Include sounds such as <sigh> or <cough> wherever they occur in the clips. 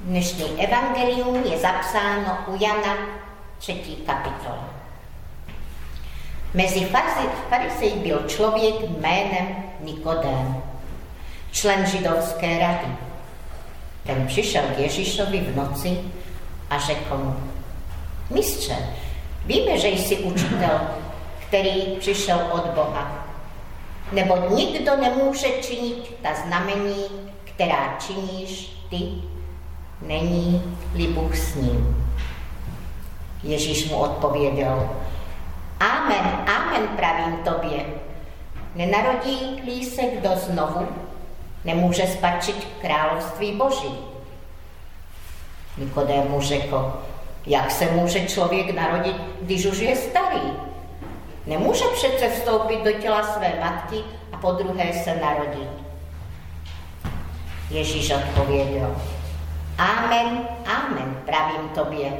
Dnešní evangelium je zapsáno u Jana 3. kapitola. Mezi farisej byl člověk jménem Nikodém, člen židovské rady. Ten přišel k Ježíšovi v noci a řekl mu, mistře, víme, že jsi učitel, který přišel od Boha, nebo nikdo nemůže činit ta znamení, která činíš ty, není-li Bůh s ním. Ježíš mu odpověděl, Amen, amen, pravím tobě. Nenarodí-li se kdo znovu, nemůže spačit království Boží. Nikodému řekl, jak se může člověk narodit, když už je starý? Nemůže přece vstoupit do těla své matky a po druhé se narodit. Ježíš odpověděl, Amen, amen, pravím tobě.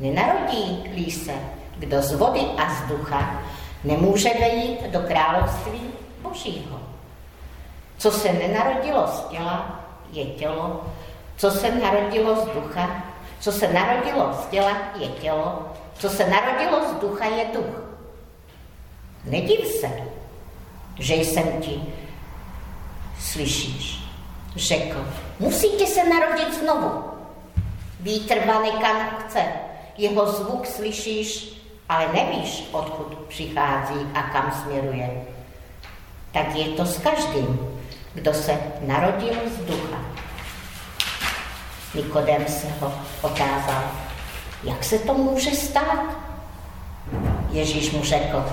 Nenarodí-li se kdo z vody a z ducha, nemůže vejít do království Božího. Co se nenarodilo z těla, je tělo. Co se narodilo z ducha, co se narodilo z těla, je tělo. Co se narodilo z ducha, je duch. Nediv se, že jsem ti, slyšíš, řekl, musíte se narodit znovu. Vítr vane chce, jeho zvuk slyšíš, ale nevíš, odkud přichází a kam směruje. Tak je to s každým, kdo se narodil z ducha. Nikodem se ho otázal, jak se to může stát? Ježíš mu řekl,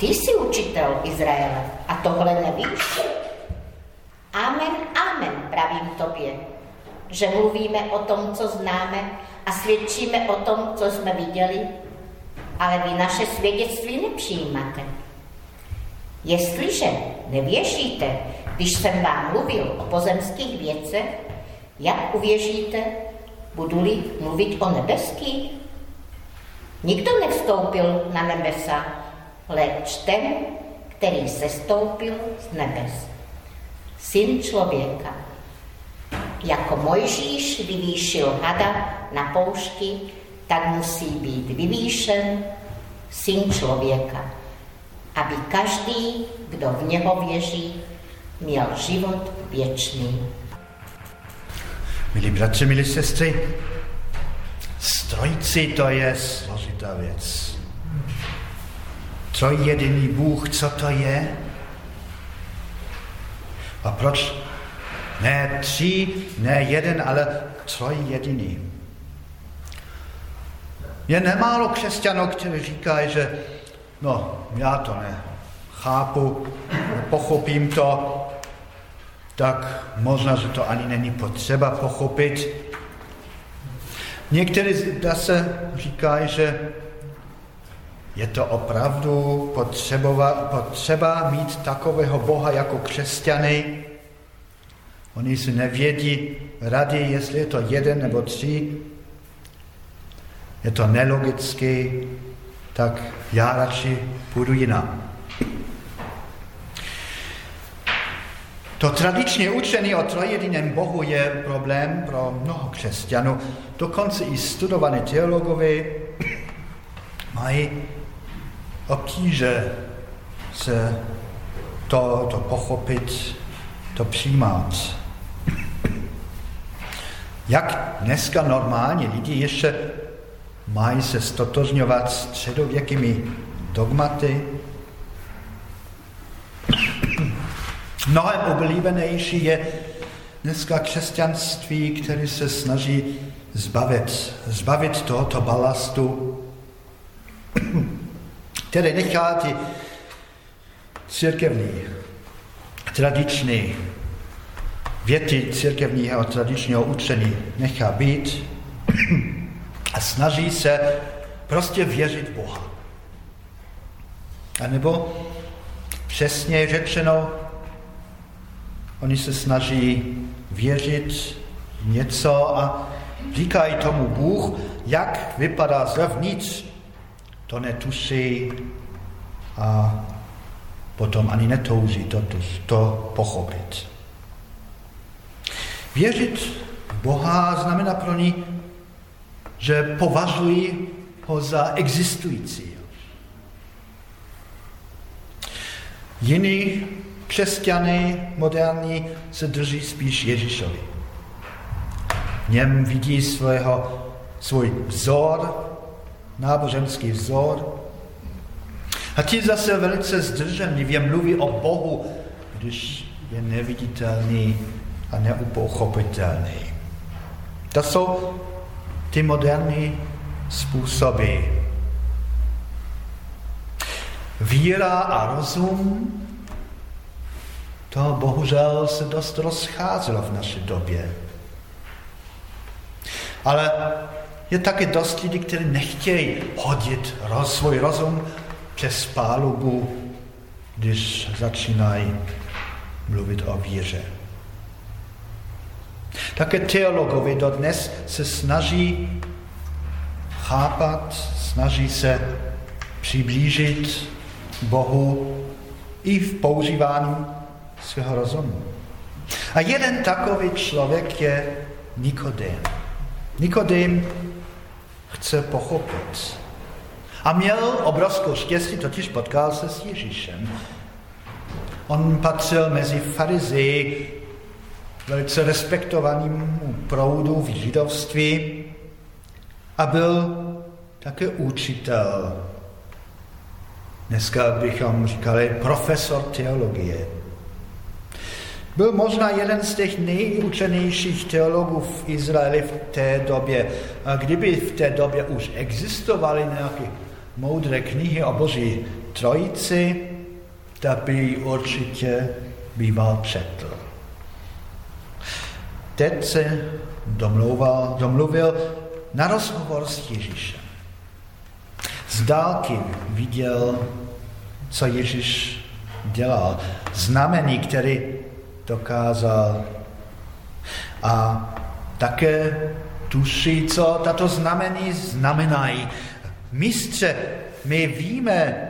ty jsi učitel Izraele a tohle nevíš? Amen, amen, pravím tobě, že mluvíme o tom, co známe a svědčíme o tom, co jsme viděli, ale vy naše svědectví nepřijímáte. Jestliže nevěříte, když jsem vám mluvil o pozemských věcech, jak uvěříte, budu-li mluvit o nebeských? Nikdo nevstoupil na nebesa, leč ten, který se stoupil z nebes. Syn člověka. Jako Mojžíš vyvýšil hada na poušti, tak musí být vyvýšen syn člověka, aby každý, kdo v něho věří, měl život věčný. Milí bratři, milí sestry, strojci to je složitá věc. jediný Bůh, co to je? A proč ne tři, ne jeden, ale jediný? Je nemálo křesťanů, kteří říkají, že no, já to ne chápu, pochopím to, tak možná, že to ani není potřeba pochopit. Někteří zase říkají, že je to opravdu potřeba, potřeba mít takového Boha jako křesťany. Oni si nevědí rady, jestli je to jeden nebo tři, je to nelogické, tak já radši půjdu jinam. To tradičně učení o trojediném Bohu je problém pro mnoho křesťanů. Dokonce i studovaní teologové mají obtíže se to, to pochopit, to přijímat. Jak dneska normálně lidi ještě mají se stotožňovat s středověkými dogmaty. Mnohem oblíbenější je dneska křesťanství, které se snaží zbavit, zbavit tohoto balastu, který nechá ty církevní, tradiční věty církevního tradičního učení nechá být <clears throat> a snaží se prostě věřit Boha. A nebo přesně řečeno, oni se snaží věřit něco a říkají tomu Bůh, jak vypadá zevnitř, to netuší a potom ani netouží to, to, pochopit. Věřit Boha znamená pro ní, že považují ho za existující. Jiní křesťany moderní se drží spíš Ježíšovi. V něm vidí svého, svůj vzor, náboženský vzor. A ti zase velice zdrženlivě mluví o Bohu, když je neviditelný a neupochopitelný. To jsou ty moderní způsoby. Víra a rozum, to bohužel se dost rozcházelo v naší době. Ale je také dost lidí, kteří nechtějí hodit roz, svůj rozum přes pálubu, když začínají mluvit o víře. Také teologové dodnes se snaží chápat, snaží se přiblížit Bohu i v používání svého rozumu. A jeden takový člověk je Nikodem. Nikodem chce pochopit. A měl obrovskou štěstí, totiž potkal se s Ježíšem. On patřil mezi farizeji, velice respektovanému proudu v židovství a byl také učitel. Dneska bychom říkali profesor teologie. Byl možná jeden z těch nejučenějších teologů v Izraeli v té době. Kdyby v té době už existovaly nějaké moudré knihy o Boží trojici, tak by určitě býval četl. Teď se domluval, domluvil na rozhovor s Ježíšem. Z dálky viděl, co Ježíš dělal, znamení, který dokázal. A také tuší, co tato znamení znamenají. Mistře, my víme,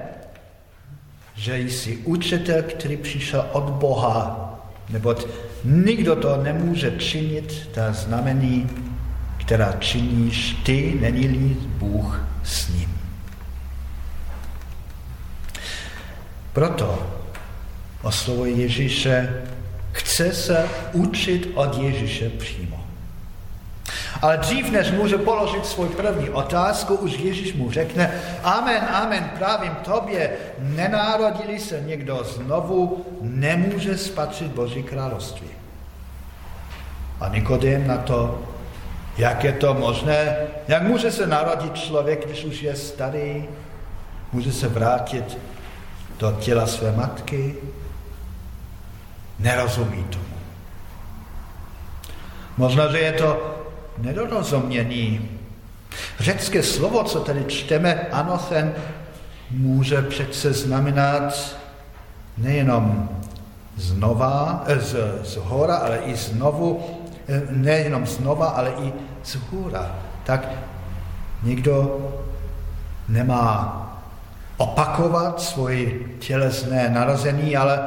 že jsi učitel, který přišel od Boha, neboť nikdo to nemůže činit, ta znamení, která činíš ty, není Bůh s ním. Proto oslovuje Ježíše, chce se učit od Ježíše přímo. Ale dřív, než může položit svůj první otázku, už Ježíš mu řekne, amen, amen, právím tobě, nenárodili se někdo znovu, nemůže spatřit Boží království. A Nikodem na to, jak je to možné, jak může se narodit člověk, když už je starý, může se vrátit do těla své matky, nerozumí tomu. Možná, že je to nedorozumění. Řecké slovo, co tady čteme, anothen, může přece znamenat nejenom znova, eh, z, z hora, ale i znovu, eh, nejenom znova, ale i z hora. Tak někdo nemá opakovat svoje tělesné narození, ale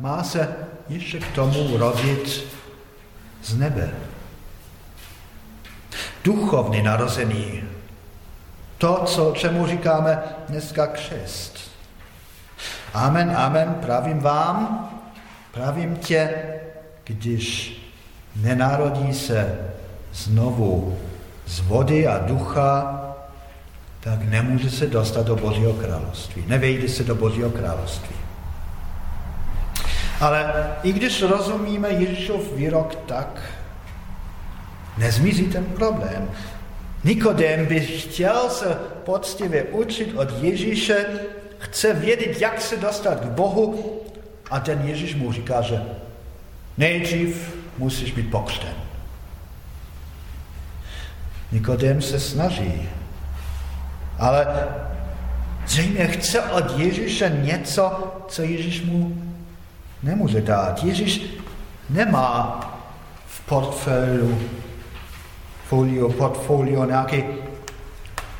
má se ještě k tomu rodit z nebe duchovní narození. To, co, čemu říkáme dneska křest. Amen, amen, pravím vám, pravím tě, když nenarodí se znovu z vody a ducha, tak nemůže se dostat do Božího království. Nevejde se do Božího království. Ale i když rozumíme Ježíšov výrok tak, nezmizí ten problém. Nikodem by chtěl se poctivě učit od Ježíše, chce vědět, jak se dostat k Bohu a ten Ježíš mu říká, že nejdřív musíš být pokřten. Nikodem se snaží, ale zřejmě chce od Ježíše něco, co Ježíš mu nemůže dát. Ježíš nemá v portfoliu folio, portfolio, nějaké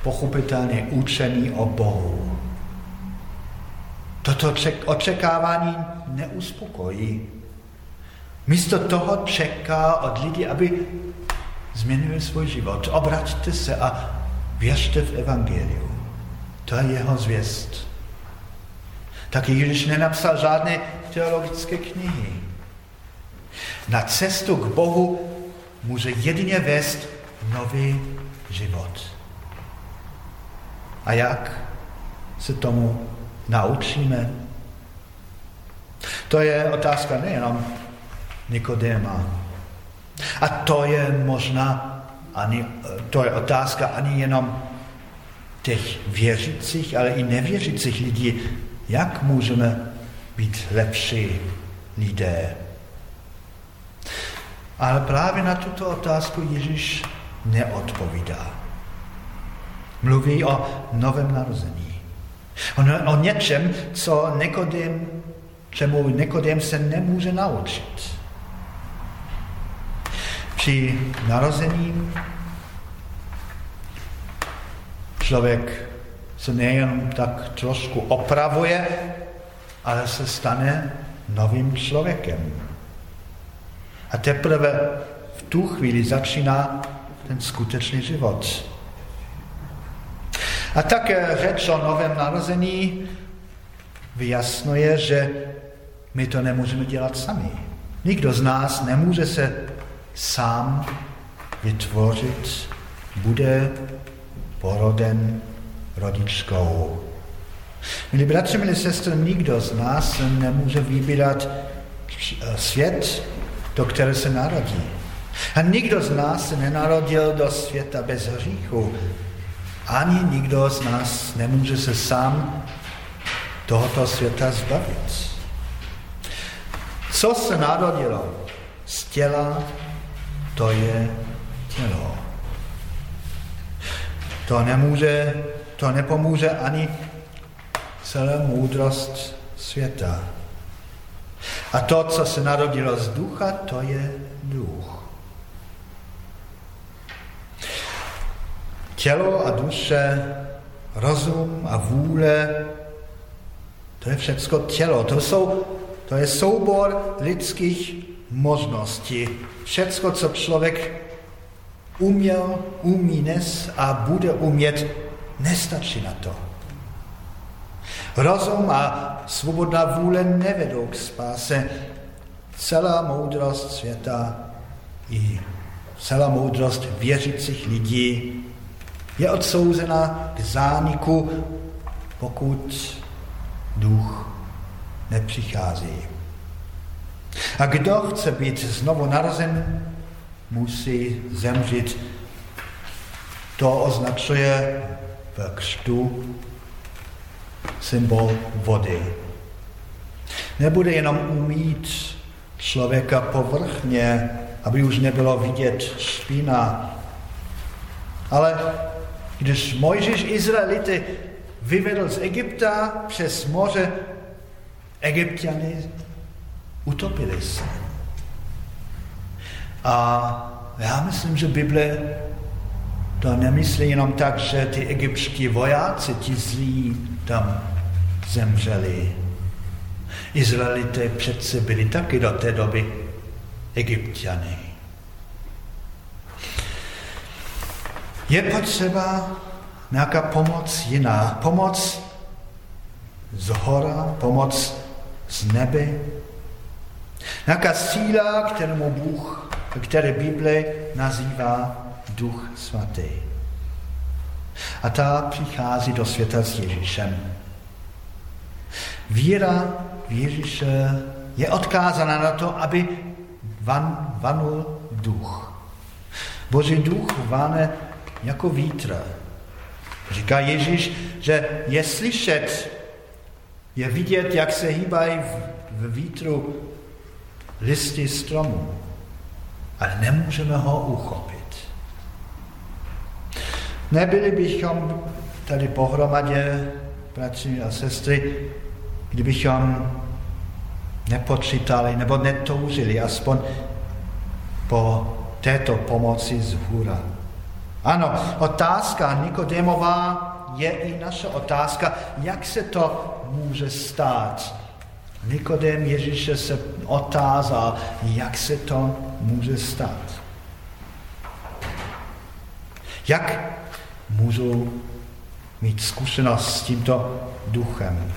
pochopitelné učení o Bohu. Toto očekávání neuspokojí. Místo toho čeká od lidí, aby změnili svůj život. Obraťte se a věřte v Evangeliu. To je jeho zvěst. Taky když nenapsal žádné teologické knihy. Na cestu k Bohu může jedině vést nový život. A jak se tomu naučíme? To je otázka nejenom Nikodéma. A to je možná, ani, to je otázka ani jenom těch věřících, ale i nevěřících lidí, jak můžeme být lepší lidé. Ale právě na tuto otázku Ježíš neodpovídá. Mluví o novém narození. O, něčem, co Nikodem, čemu Nikodem se nemůže naučit. Při narození člověk se nejen tak trošku opravuje, ale se stane novým člověkem. A teprve v tu chvíli začíná ten skutečný život. A tak řeč o novém narození vyjasnuje, že my to nemůžeme dělat sami. Nikdo z nás nemůže se sám vytvořit, bude poroden rodičkou. Milí bratři, milí sestry, nikdo z nás nemůže vybírat svět, do které se narodí. A nikdo z nás se nenarodil do světa bez hříchu. Ani nikdo z nás nemůže se sám tohoto světa zbavit. Co se narodilo z těla, to je tělo. To nemůže, to nepomůže ani celá moudrost světa. A to, co se narodilo z ducha, to je duch. Tělo a duše, rozum a vůle, to je všecko tělo. To, jsou, to je soubor lidských možností. Všecko, co člověk uměl, umí dnes a bude umět, nestačí na to. Rozum a svobodná vůle nevedou k spáse. Celá moudrost světa i celá moudrost věřících lidí je odsouzena k zániku, pokud duch nepřichází. A kdo chce být znovu narozen, musí zemřít. To označuje v křtu symbol vody. Nebude jenom umít člověka povrchně, aby už nebylo vidět špína. Ale když Mojžíš Izraelity vyvedl z Egypta přes moře, egyptiany utopili se. A já myslím, že Bible to nemyslí jenom tak, že ty egyptští vojáci, ti zlí, tam zemřeli. Izraelité přece byli taky do té doby egyptiany. Je potřeba nějaká pomoc jiná. Pomoc z hora, pomoc z nebe. Nějaká síla, kterému Bůh, které Bible nazývá Duch Svatý. A ta přichází do světa s Ježíšem. Víra v Ježíše je odkázána na to, aby van, vanul duch. Boží duch vane jako vítr. Říká Ježíš, že je slyšet, je vidět, jak se hýbají v, v vítru listy stromu, ale nemůžeme ho uchopit. Nebyli bychom tady pohromadě, bratři a sestry, kdybychom nepočítali nebo netoužili aspoň po této pomoci z hůra. Ano, otázka Nikodémová je i naše otázka, jak se to může stát. Nikodém Ježíše se otázal, jak se to může stát. Jak můžu mít zkušenost s tímto duchem?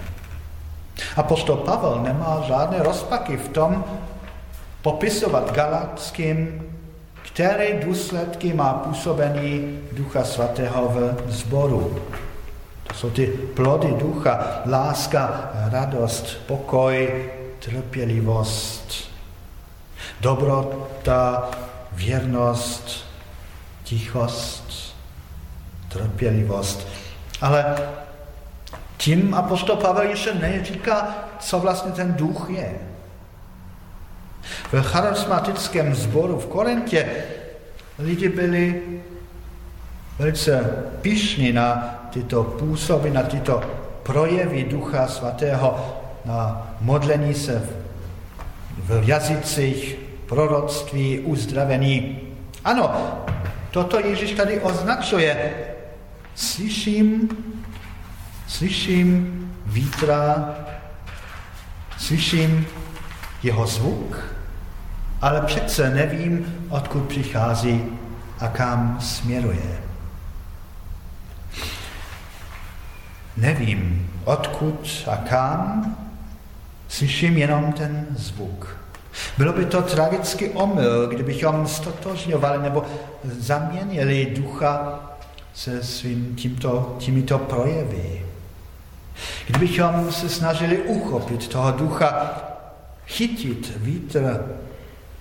Apostol Pavel nemá žádné rozpaky v tom popisovat Galatským, které důsledky má působení Ducha Svatého v zboru. To jsou ty plody ducha, láska, radost, pokoj, trpělivost, dobrota, věrnost, tichost, trpělivost. Ale tím apostol Pavel ještě neříká, co vlastně ten duch je. V charismatickém sboru v Korintě lidi byli velice pišní na tyto působy, na tyto projevy Ducha Svatého, na modlení se v jazycích, proroctví, uzdravení. Ano, toto Ježíš tady označuje. Slyším, slyším vítra, slyším jeho zvuk, ale přece nevím, odkud přichází a kam směruje. Nevím, odkud a kam, slyším jenom ten zvuk. Bylo by to tragický omyl, kdybychom stotožňovali nebo zaměnili ducha se svým tímto, těmito projevy. Kdybychom se snažili uchopit toho ducha, chytit vítr,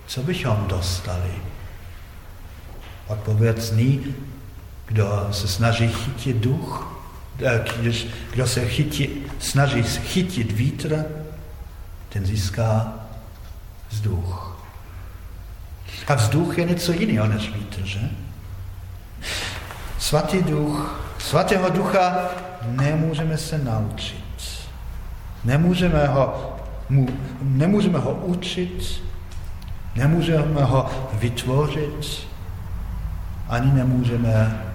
co bychom dostali? Odpověď zní, kdo se snaží chytit duch, eh, když, kdo se chytí, snaží chytit vítr, ten získá vzduch. A vzduch je něco jiného než vítr, že? Svatý duch, svatého ducha nemůžeme se naučit. Nemůžeme ho, mu, nemůžeme ho učit, nemůžeme ho vytvořit, ani nemůžeme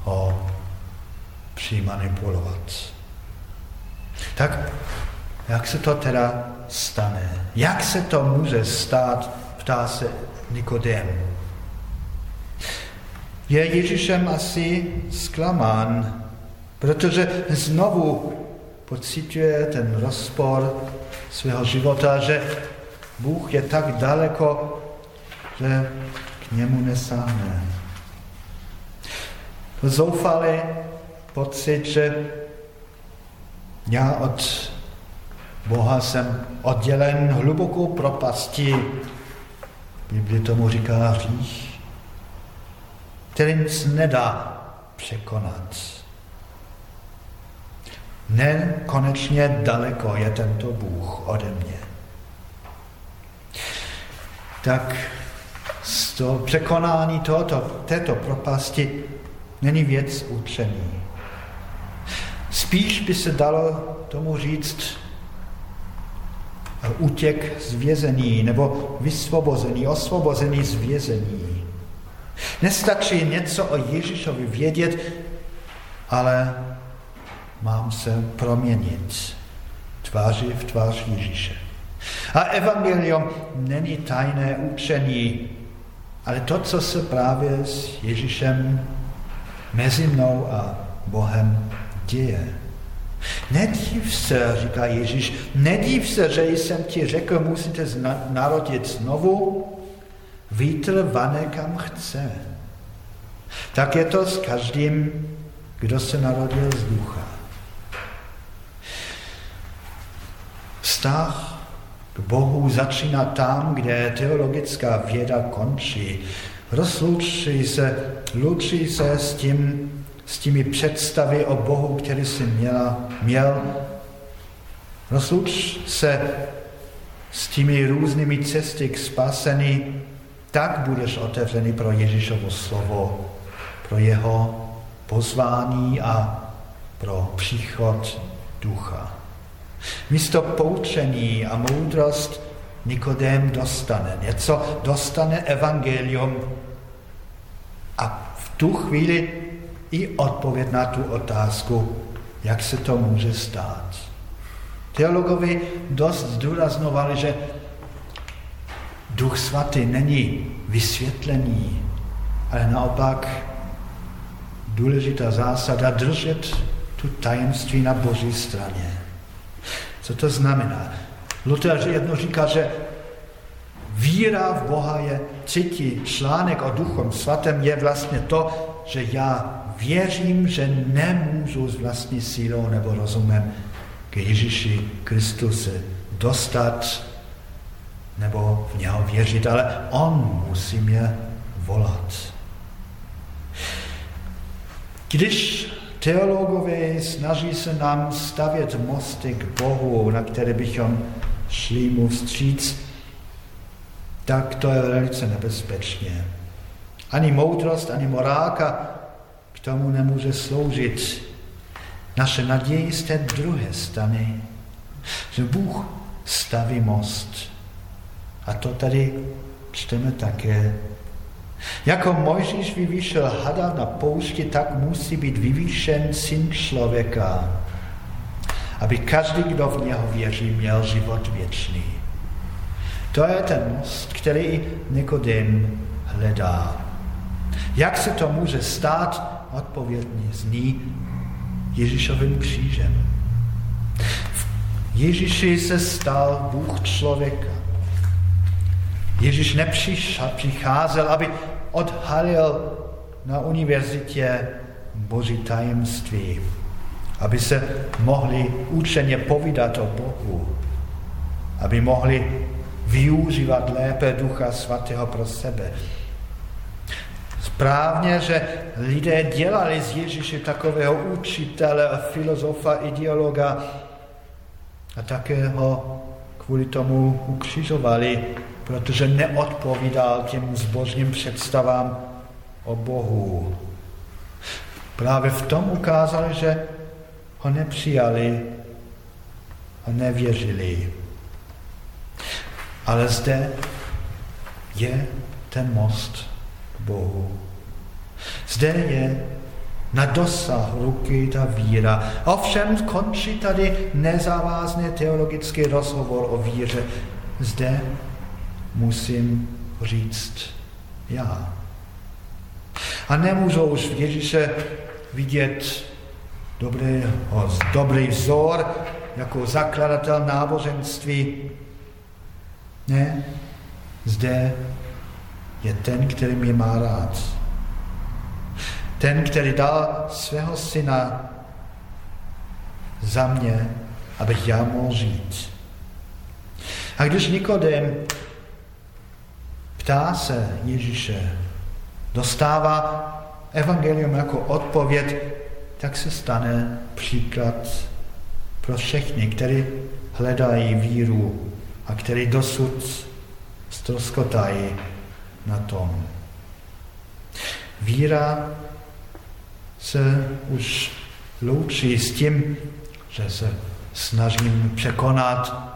ho přimanipulovat. Tak jak se to teda stane? Jak se to může stát, ptá se Nikodem. Je Ježíšem asi zklamán, protože znovu pocituje ten rozpor svého života, že Bůh je tak daleko, že k němu nesáhne. Zoufalý pocit, že já od Boha jsem oddělen hlubokou propastí. Bibli tomu říká hřích, který nic nedá překonat. Nekonečně daleko je tento Bůh ode mě. Tak to překonání tohoto, této propasti není věc učení. Spíš by se dalo tomu říct útěk z vězení nebo vysvobozený, osvobozený z vězení. Nestačí něco o Ježíšovi vědět, ale mám se proměnit tváři v tvář Ježíše. A evangelium není tajné učení, ale to, co se právě s Ježíšem mezi mnou a Bohem děje. Nedív se, říká Ježíš, nedív se, že jsem ti řekl, musíte narodit znovu, vítr vane kam chce. Tak je to s každým, kdo se narodil z ducha. Vztah k Bohu začíná tam, kde teologická věda končí. Rozlučí se, lučí se s tím, s těmi představy o Bohu, který jsi měla, měl. Rozluč se s těmi různými cesty k spasení, tak budeš otevřený pro Ježíšovo slovo, pro jeho pozvání a pro příchod ducha. Místo poučení a moudrost Nikodem dostane něco, dostane evangelium a v tu chvíli i odpověď na tu otázku, jak se to může stát. Teologovi dost zdůraznovali, že Duch Svatý není vysvětlení, ale naopak důležitá zásada držet tu tajemství na boží straně. Co to znamená? Luther jedno říká, že víra v Boha je třetí článek o Duchom Svatém je vlastně to, že já věřím, že nemůžu s vlastní sílou nebo rozumem k Ježíši Kristu dostat nebo v něho věřit, ale on musí mě volat. Když teologové snaží se nám stavět mosty k Bohu, na které bychom šli mu vstříc, tak to je velice nebezpečně. Ani moudrost, ani morálka k tomu nemůže sloužit. Naše naděje z té druhé strany, že Bůh staví most. A to tady čteme také. Jako Mojžíš vyvýšel hada na poušti, tak musí být vyvýšen syn člověka, aby každý, kdo v něho věří, měl život věčný. To je ten most, který Nikodem hledá. Jak se to může stát? Odpovědně zní Ježíšovým křížem. Ježíši se stal Bůh člověka. Ježíš nepřicházel, aby odhalil na univerzitě Boží tajemství, aby se mohli učeně povídat o Bohu, aby mohli využívat lépe Ducha Svatého pro sebe. Správně, že lidé dělali z Ježíše takového učitele, filozofa, ideologa a také ho kvůli tomu ukřižovali, protože neodpovídal těm zbožním představám o Bohu. Právě v tom ukázali, že ho nepřijali a nevěřili. Ale zde je ten most k Bohu. Zde je na dosah ruky ta víra. Ovšem končí tady nezávazný teologický rozhovor o víře. Zde musím říct já. A nemůžu už v Ježíše vidět dobrý, dobrý vzor jako zakladatel náboženství, ne, zde je ten, který mě má rád. Ten, který dal svého syna za mě, abych já mohl žít. A když Nikodem ptá se Ježíše, dostává evangelium jako odpověď, tak se stane příklad pro všechny, kteří hledají víru a který dosud stroskotají na tom. Víra se už loučí s tím, že se snažím překonat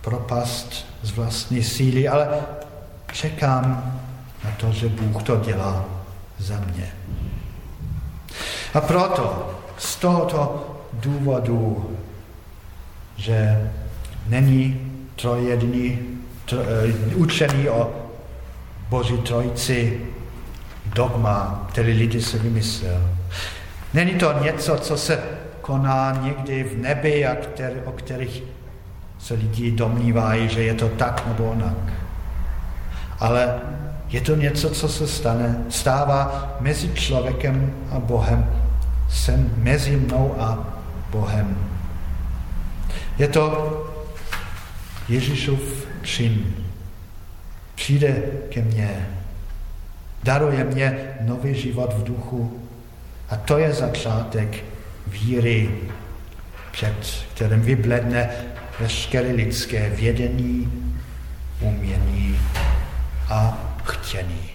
propast z vlastní síly, ale čekám na to, že Bůh to dělá za mě. A proto z tohoto důvodu, že není trojediný, tro, uh, učený o Boží trojci dogma, který lidi se vymyslel. Není to něco, co se koná někdy v nebi a který, o kterých se lidi domnívají, že je to tak nebo onak. Ale je to něco, co se stane, stává mezi člověkem a Bohem, jsem mezi mnou a Bohem. Je to Ježíšův čin. Přijde ke mně, daruje mě nový život v duchu. A to je začátek víry, před kterým vybledne veškeré lidské vědení, umění a chtění.